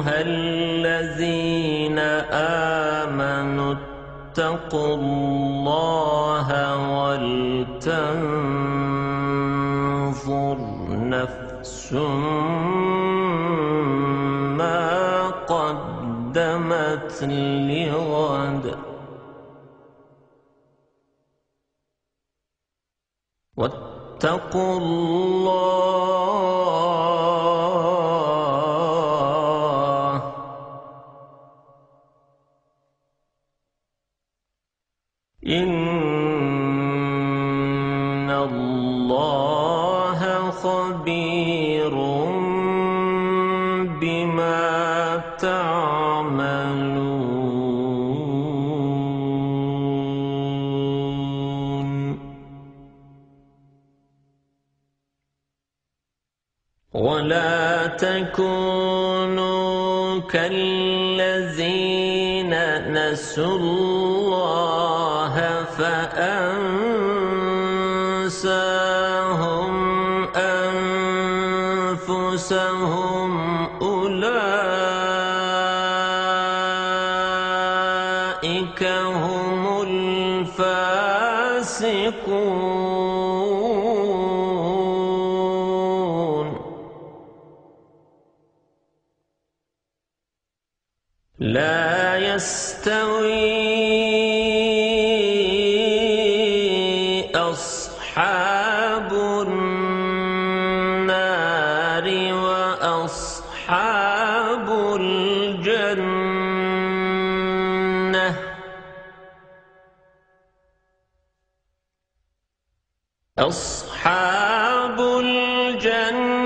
أيها الذين آمنوا اتقوا الله ولتنظر نفس ما قدمت لغد واتقوا الله خبير بما تعملون. ولا تكونوا كالذين نسوا الله فأنساهم أنفسهم أولئك هم الفاسقون. لا يستوي أصحاب الجنة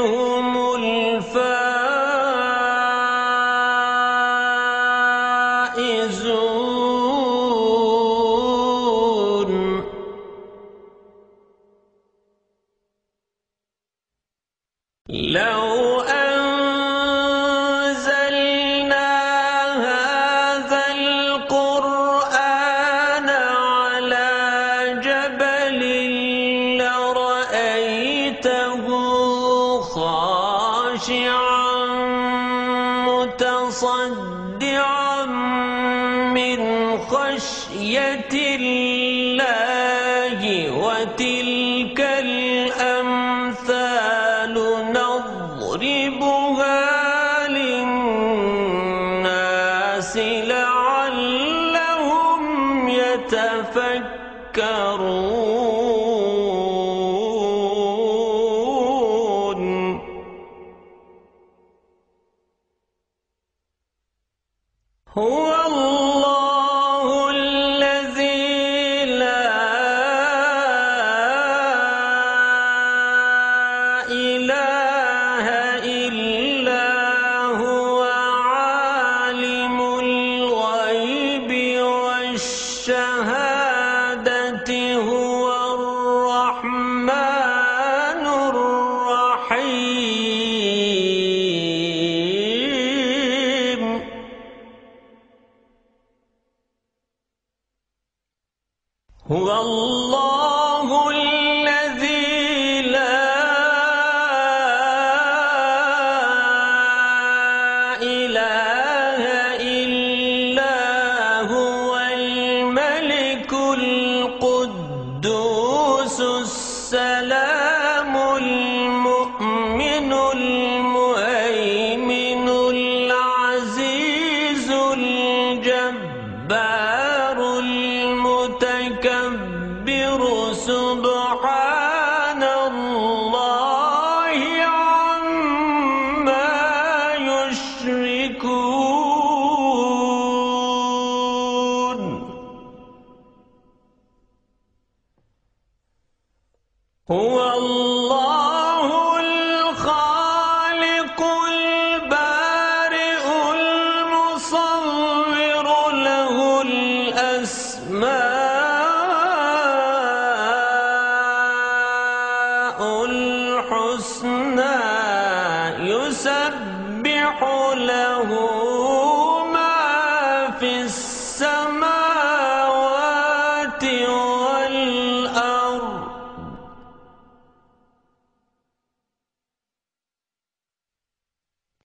هم الفائزون. لو لرأيته خاشعا متصدعا من خشية الله وتلك الأمثال نضربها للناس لعلهم يتفكرون. هو هو الله الذي لا إله الحسنى يسبح له ما في السماوات والأرض.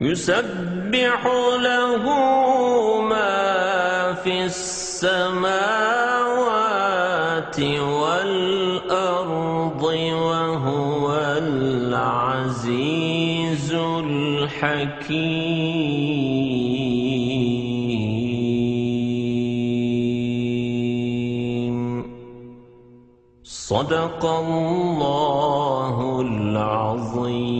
يسبح له ما في السماوات والأرض الحكيم صدق الله العظيم.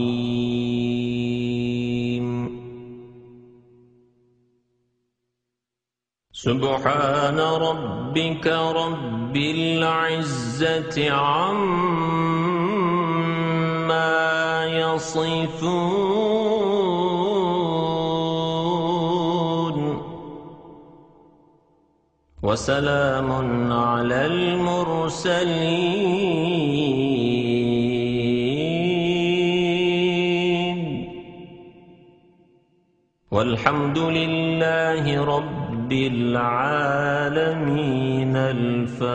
سبحان ربك رب العزة عما يصفون. وسلام على المرسلين. والحمد لله رب العالمين. الفاتحة.